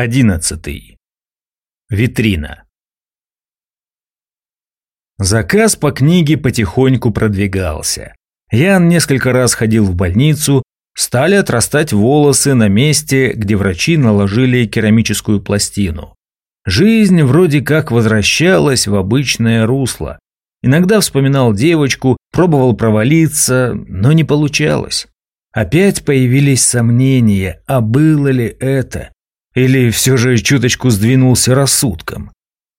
Одиннадцатый. Витрина. Заказ по книге потихоньку продвигался. Ян несколько раз ходил в больницу, стали отрастать волосы на месте, где врачи наложили керамическую пластину. Жизнь вроде как возвращалась в обычное русло. Иногда вспоминал девочку, пробовал провалиться, но не получалось. Опять появились сомнения, а было ли это? Или все же чуточку сдвинулся рассудком?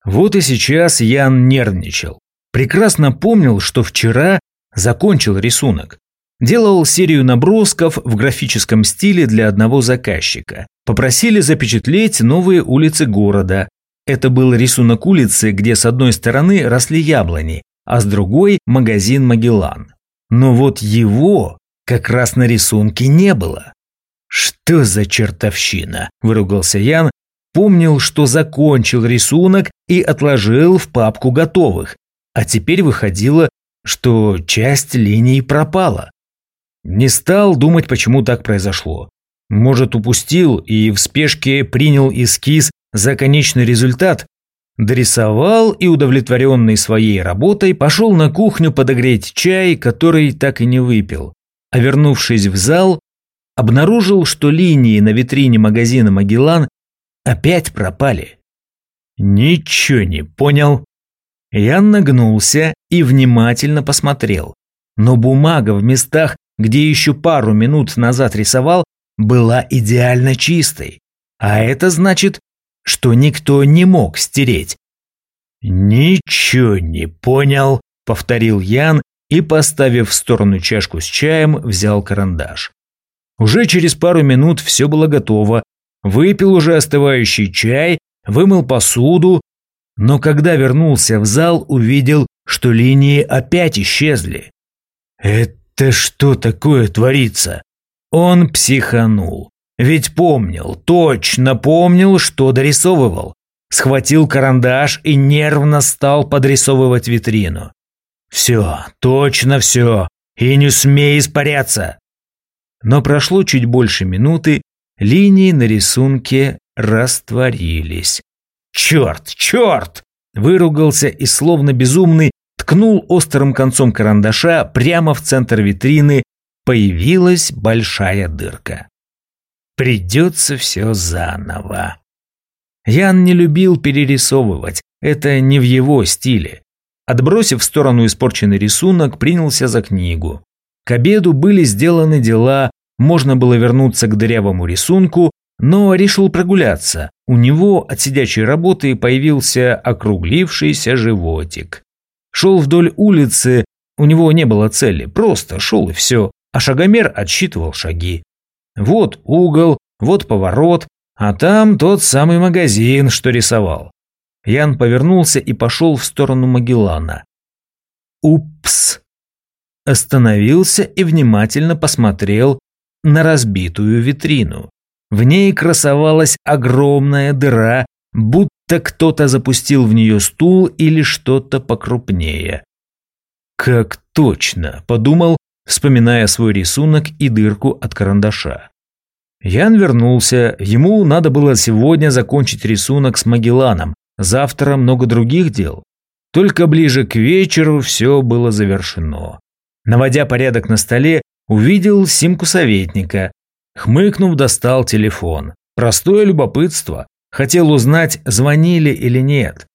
Вот и сейчас Ян нервничал. Прекрасно помнил, что вчера закончил рисунок. Делал серию набросков в графическом стиле для одного заказчика. Попросили запечатлеть новые улицы города. Это был рисунок улицы, где с одной стороны росли яблони, а с другой – магазин «Магеллан». Но вот его как раз на рисунке не было. «Что за чертовщина?» – выругался Ян. Помнил, что закончил рисунок и отложил в папку готовых, а теперь выходило, что часть линий пропала. Не стал думать, почему так произошло. Может, упустил и в спешке принял эскиз за конечный результат, дорисовал и, удовлетворенный своей работой, пошел на кухню подогреть чай, который так и не выпил. А вернувшись в зал, обнаружил, что линии на витрине магазина «Магеллан» опять пропали. Ничего не понял. Я нагнулся и внимательно посмотрел. Но бумага в местах, где еще пару минут назад рисовал, была идеально чистой. А это значит, что никто не мог стереть. «Ничего не понял», — повторил Ян и, поставив в сторону чашку с чаем, взял карандаш. Уже через пару минут все было готово. Выпил уже остывающий чай, вымыл посуду, но когда вернулся в зал, увидел, что линии опять исчезли. Это что такое творится? Он психанул. Ведь помнил, точно помнил, что дорисовывал. Схватил карандаш и нервно стал подрисовывать витрину. Все, точно все. И не смей испаряться. Но прошло чуть больше минуты, линии на рисунке растворились. «Черт, черт!» – выругался и словно безумный ткнул острым концом карандаша прямо в центр витрины. Появилась большая дырка. Придется все заново. Ян не любил перерисовывать, это не в его стиле. Отбросив в сторону испорченный рисунок, принялся за книгу. К обеду были сделаны дела, можно было вернуться к дырявому рисунку, но решил прогуляться. У него от сидячей работы появился округлившийся животик. Шел вдоль улицы, у него не было цели, просто шел и все, а шагомер отсчитывал шаги. Вот угол, вот поворот, а там тот самый магазин, что рисовал. Ян повернулся и пошел в сторону Магеллана. Упс! Остановился и внимательно посмотрел на разбитую витрину. В ней красовалась огромная дыра, будто кто-то запустил в нее стул или что-то покрупнее. «Как точно!» – подумал, вспоминая свой рисунок и дырку от карандаша. Ян вернулся, ему надо было сегодня закончить рисунок с Магелланом, завтра много других дел. Только ближе к вечеру все было завершено. Наводя порядок на столе, увидел симку советника. Хмыкнув, достал телефон. Простое любопытство. Хотел узнать, звонили или нет.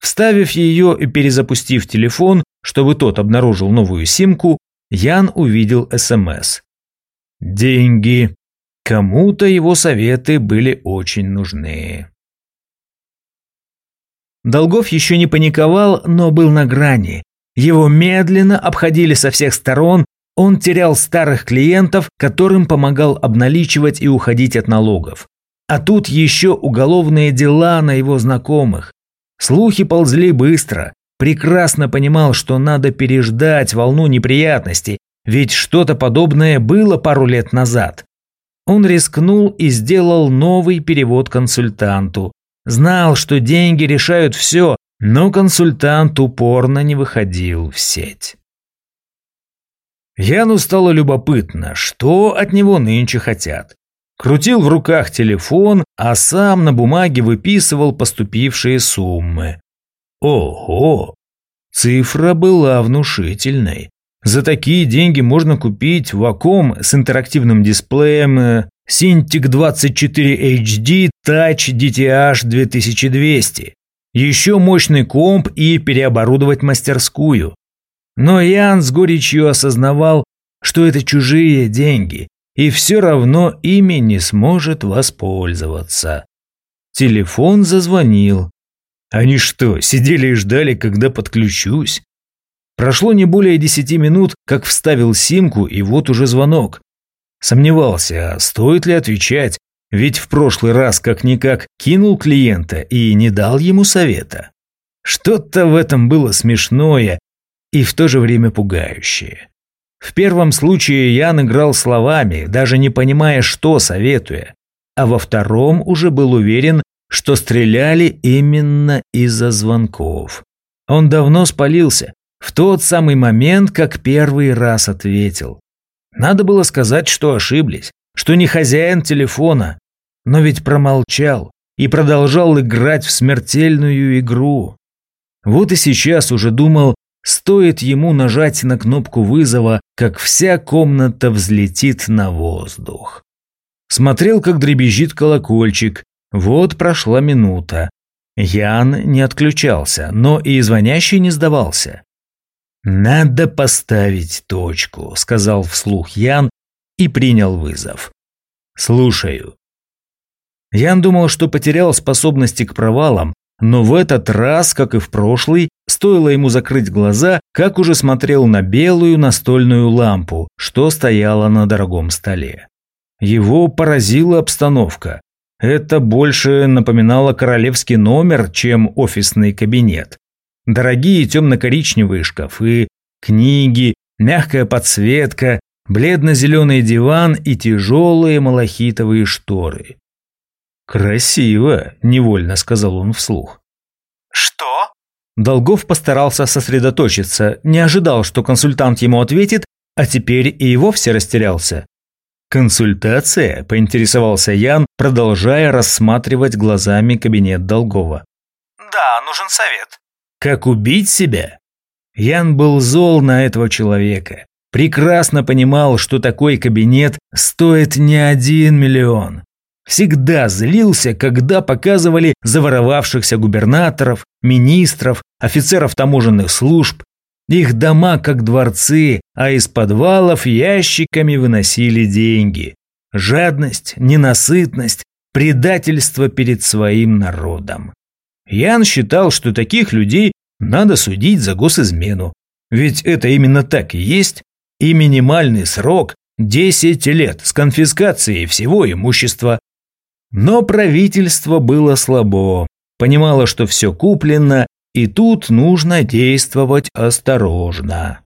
Вставив ее и перезапустив телефон, чтобы тот обнаружил новую симку, Ян увидел СМС. Деньги. Кому-то его советы были очень нужны. Долгов еще не паниковал, но был на грани. Его медленно обходили со всех сторон, он терял старых клиентов, которым помогал обналичивать и уходить от налогов. А тут еще уголовные дела на его знакомых. Слухи ползли быстро. Прекрасно понимал, что надо переждать волну неприятностей, ведь что-то подобное было пару лет назад. Он рискнул и сделал новый перевод консультанту. Знал, что деньги решают все, но консультант упорно не выходил в сеть. Яну стало любопытно, что от него нынче хотят. Крутил в руках телефон, а сам на бумаге выписывал поступившие суммы. Ого! Цифра была внушительной. За такие деньги можно купить Wacom с интерактивным дисплеем э, Cintiq 24 HD Touch DTH 2200. Еще мощный комп и переоборудовать мастерскую. Но Ян с горечью осознавал, что это чужие деньги, и все равно ими не сможет воспользоваться. Телефон зазвонил. Они что, сидели и ждали, когда подключусь? Прошло не более десяти минут, как вставил симку, и вот уже звонок. Сомневался, стоит ли отвечать, ведь в прошлый раз как-никак кинул клиента и не дал ему совета. Что-то в этом было смешное и в то же время пугающее. В первом случае Ян играл словами, даже не понимая, что советуя, а во втором уже был уверен, что стреляли именно из-за звонков. Он давно спалился, в тот самый момент, как первый раз ответил. Надо было сказать, что ошиблись, что не хозяин телефона, но ведь промолчал и продолжал играть в смертельную игру. Вот и сейчас уже думал, стоит ему нажать на кнопку вызова, как вся комната взлетит на воздух. Смотрел, как дребезжит колокольчик. Вот прошла минута. Ян не отключался, но и звонящий не сдавался. «Надо поставить точку», — сказал вслух Ян и принял вызов. «Слушаю». Ян думал, что потерял способности к провалам, но в этот раз, как и в прошлый, стоило ему закрыть глаза, как уже смотрел на белую настольную лампу, что стояла на дорогом столе. Его поразила обстановка. Это больше напоминало королевский номер, чем офисный кабинет. Дорогие темно-коричневые шкафы, книги, мягкая подсветка, бледно-зеленый диван и тяжелые малахитовые шторы. «Красиво», – невольно сказал он вслух. «Что?» Долгов постарался сосредоточиться, не ожидал, что консультант ему ответит, а теперь и вовсе растерялся. «Консультация?» – поинтересовался Ян, продолжая рассматривать глазами кабинет Долгова. «Да, нужен совет». Как убить себя? Ян был зол на этого человека. Прекрасно понимал, что такой кабинет стоит не один миллион. Всегда злился, когда показывали заворовавшихся губернаторов, министров, офицеров таможенных служб. Их дома как дворцы, а из подвалов ящиками выносили деньги. Жадность, ненасытность, предательство перед своим народом. Ян считал, что таких людей надо судить за госизмену. Ведь это именно так и есть. И минимальный срок – 10 лет с конфискацией всего имущества. Но правительство было слабо, понимало, что все куплено, и тут нужно действовать осторожно.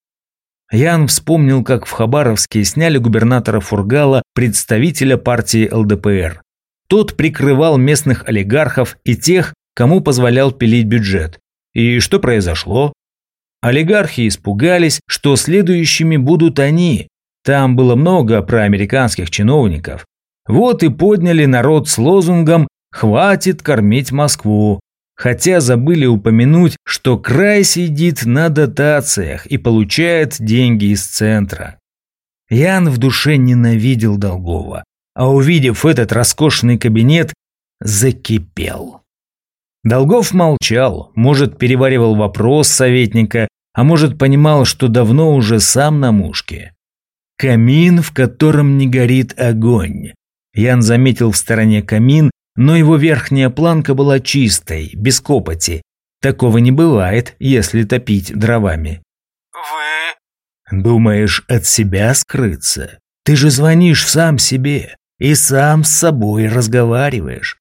Ян вспомнил, как в Хабаровске сняли губернатора Фургала, представителя партии ЛДПР. Тот прикрывал местных олигархов и тех, кому позволял пилить бюджет. И что произошло? Олигархи испугались, что следующими будут они. Там было много проамериканских чиновников. Вот и подняли народ с лозунгом «Хватит кормить Москву», хотя забыли упомянуть, что край сидит на дотациях и получает деньги из центра. Ян в душе ненавидел Долгова, а увидев этот роскошный кабинет, закипел. Долгов молчал, может, переваривал вопрос советника, а может, понимал, что давно уже сам на мушке. Камин, в котором не горит огонь. Ян заметил в стороне камин, но его верхняя планка была чистой, без копоти. Такого не бывает, если топить дровами. «Вы...» «Думаешь, от себя скрыться? Ты же звонишь сам себе и сам с собой разговариваешь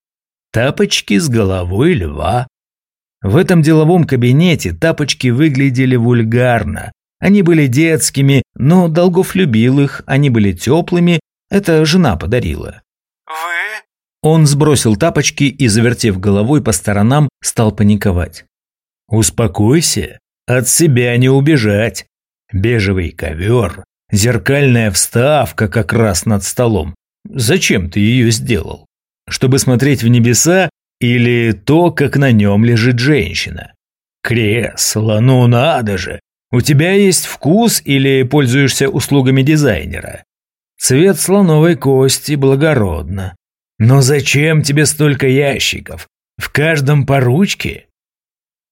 тапочки с головой льва. В этом деловом кабинете тапочки выглядели вульгарно. Они были детскими, но Долгов любил их, они были теплыми, это жена подарила. Он сбросил тапочки и, завертев головой по сторонам, стал паниковать. «Успокойся, от себя не убежать. Бежевый ковер, зеркальная вставка как раз над столом. Зачем ты ее сделал? Чтобы смотреть в небеса или то, как на нем лежит женщина? Кресло, ну надо же! У тебя есть вкус или пользуешься услугами дизайнера? Цвет слоновой кости благородно. Но зачем тебе столько ящиков? В каждом по ручке?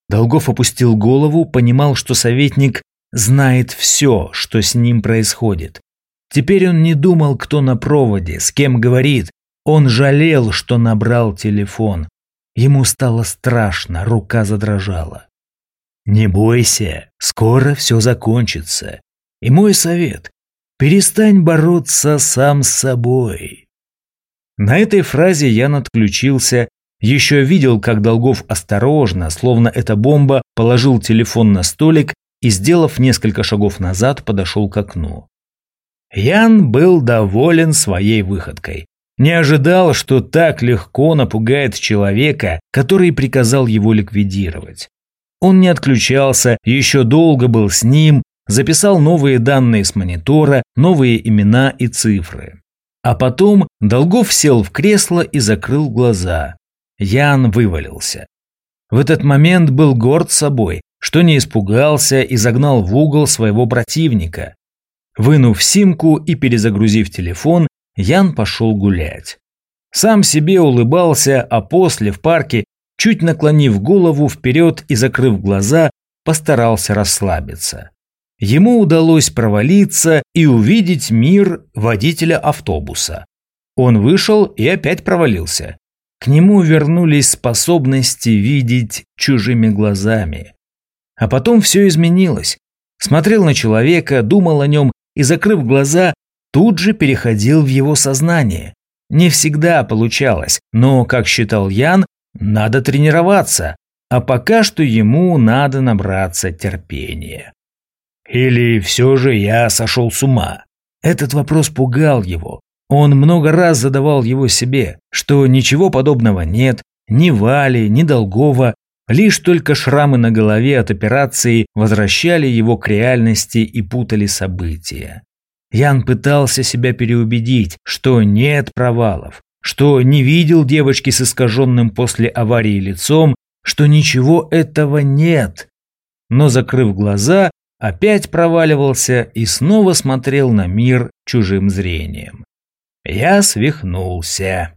Долгов опустил голову, понимал, что советник знает все, что с ним происходит. Теперь он не думал, кто на проводе, с кем говорит. Он жалел, что набрал телефон. Ему стало страшно, рука задрожала. «Не бойся, скоро все закончится. И мой совет – перестань бороться сам с собой». На этой фразе Ян отключился еще видел, как Долгов осторожно, словно эта бомба, положил телефон на столик и, сделав несколько шагов назад, подошел к окну. Ян был доволен своей выходкой. Не ожидал, что так легко напугает человека, который приказал его ликвидировать. Он не отключался, еще долго был с ним, записал новые данные с монитора, новые имена и цифры. А потом Долгов сел в кресло и закрыл глаза. Ян вывалился. В этот момент был горд собой, что не испугался и загнал в угол своего противника. Вынув симку и перезагрузив телефон, Ян пошел гулять. Сам себе улыбался, а после в парке, чуть наклонив голову вперед и закрыв глаза, постарался расслабиться. Ему удалось провалиться и увидеть мир водителя автобуса. Он вышел и опять провалился. К нему вернулись способности видеть чужими глазами. А потом все изменилось. Смотрел на человека, думал о нем и, закрыв глаза, тут же переходил в его сознание. Не всегда получалось, но, как считал Ян, надо тренироваться, а пока что ему надо набраться терпения. Или все же я сошел с ума? Этот вопрос пугал его. Он много раз задавал его себе, что ничего подобного нет, ни Вали, ни Долгова, лишь только шрамы на голове от операции возвращали его к реальности и путали события. Ян пытался себя переубедить, что нет провалов, что не видел девочки с искаженным после аварии лицом, что ничего этого нет. Но, закрыв глаза, опять проваливался и снова смотрел на мир чужим зрением. Я свихнулся.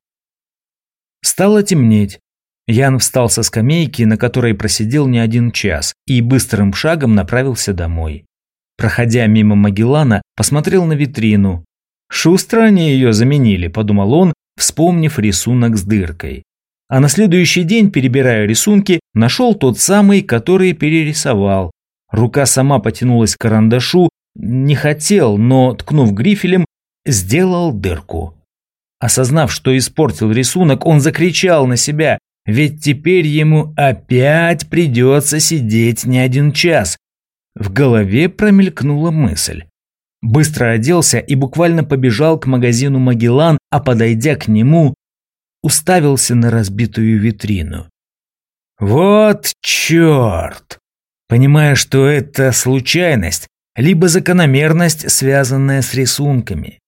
Стало темнеть. Ян встал со скамейки, на которой просидел не один час, и быстрым шагом направился домой. Проходя мимо Магеллана, посмотрел на витрину. «Шустро они ее заменили», – подумал он, вспомнив рисунок с дыркой. А на следующий день, перебирая рисунки, нашел тот самый, который перерисовал. Рука сама потянулась к карандашу, не хотел, но, ткнув грифелем, сделал дырку. Осознав, что испортил рисунок, он закричал на себя, ведь теперь ему опять придется сидеть не один час. В голове промелькнула мысль. Быстро оделся и буквально побежал к магазину «Магеллан», а подойдя к нему, уставился на разбитую витрину. «Вот черт!» Понимая, что это случайность, либо закономерность, связанная с рисунками.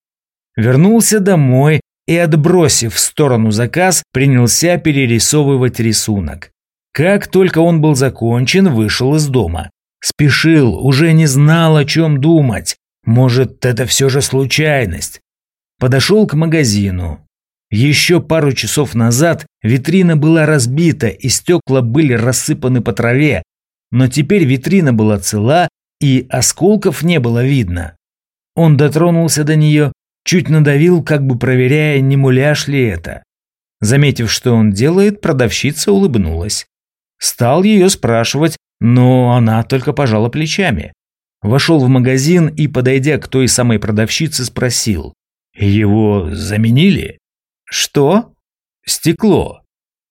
Вернулся домой и, отбросив в сторону заказ, принялся перерисовывать рисунок. Как только он был закончен, вышел из дома. Спешил, уже не знал, о чем думать. Может, это все же случайность. Подошел к магазину. Еще пару часов назад витрина была разбита и стекла были рассыпаны по траве, но теперь витрина была цела и осколков не было видно. Он дотронулся до нее, Чуть надавил, как бы проверяя, не муляж ли это. Заметив, что он делает, продавщица улыбнулась. Стал ее спрашивать, но она только пожала плечами. Вошел в магазин и, подойдя к той самой продавщице, спросил. «Его заменили?» «Что?» «Стекло».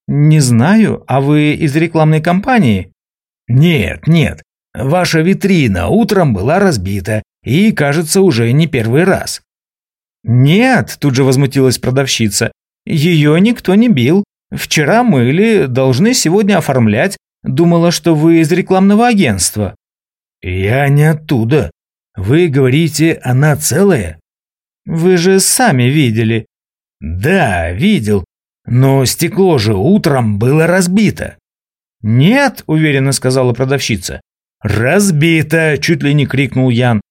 «Не знаю, а вы из рекламной кампании?» «Нет, нет. Ваша витрина утром была разбита и, кажется, уже не первый раз. «Нет», – тут же возмутилась продавщица, – «ее никто не бил. Вчера мыли, должны сегодня оформлять. Думала, что вы из рекламного агентства». «Я не оттуда. Вы говорите, она целая?» «Вы же сами видели. Да, видел. Но стекло же утром было разбито. Нет, уверенно сказала продавщица. Разбито, чуть ли не крикнул Ян.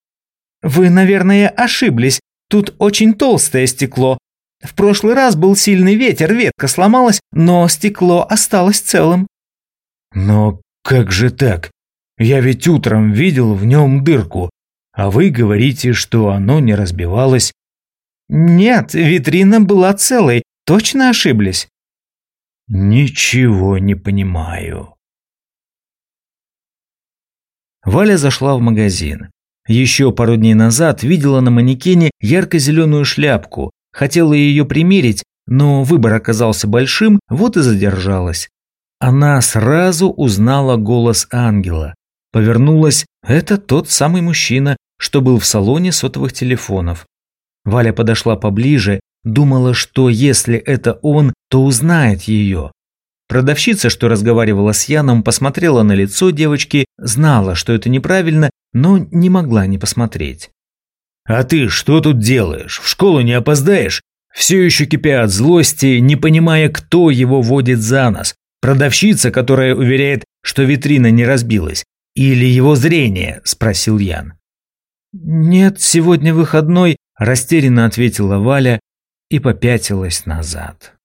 Вы, наверное, ошиблись. Тут очень толстое стекло. В прошлый раз был сильный ветер, ветка сломалась, но стекло осталось целым. Но как же так? Я ведь утром видел в нем дырку, а вы говорите, что оно не разбивалось. Нет, витрина была целой, точно ошиблись. Ничего не понимаю. Валя зашла в магазин. Еще пару дней назад видела на манекене ярко-зеленую шляпку, хотела ее примерить, но выбор оказался большим, вот и задержалась. Она сразу узнала голос ангела. Повернулась, это тот самый мужчина, что был в салоне сотовых телефонов. Валя подошла поближе, думала, что если это он, то узнает ее. Продавщица, что разговаривала с Яном, посмотрела на лицо девочки, знала, что это неправильно, но не могла не посмотреть. «А ты что тут делаешь? В школу не опоздаешь?» Все еще кипя от злости, не понимая, кто его водит за нос. Продавщица, которая уверяет, что витрина не разбилась. Или его зрение, спросил Ян. «Нет, сегодня выходной», – растерянно ответила Валя и попятилась назад.